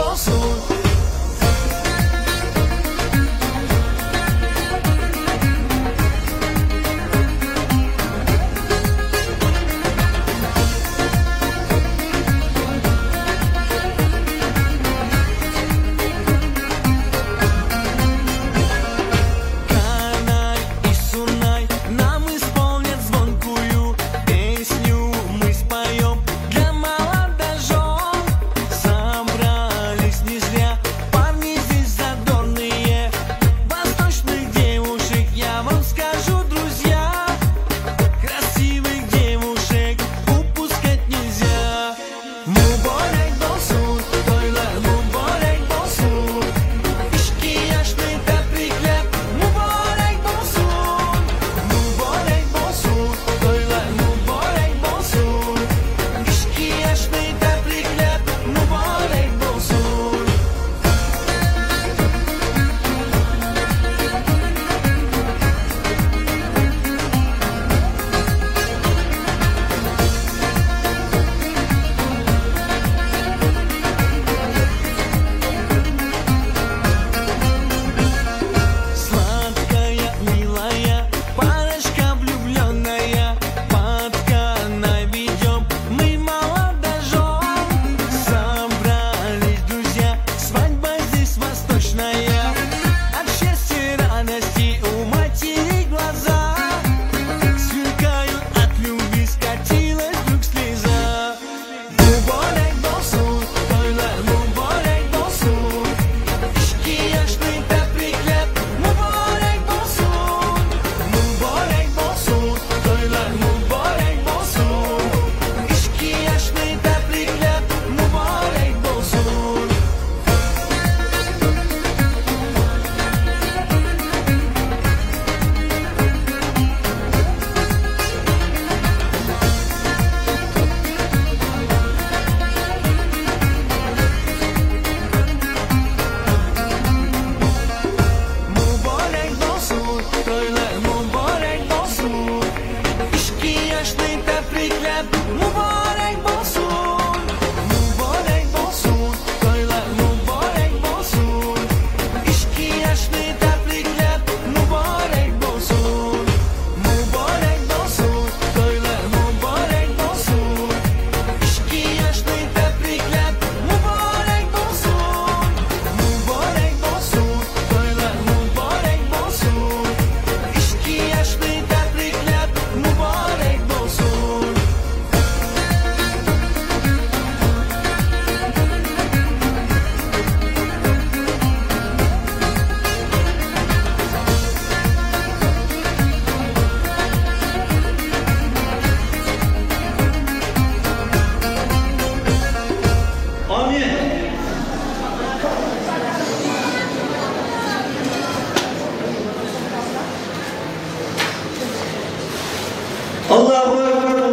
bom. Güneş ne tebrik Mübarek olsun Allah